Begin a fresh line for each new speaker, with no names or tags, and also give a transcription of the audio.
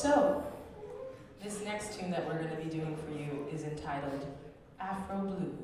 So, this next tune that we're going to be doing for you is entitled Afro Blue.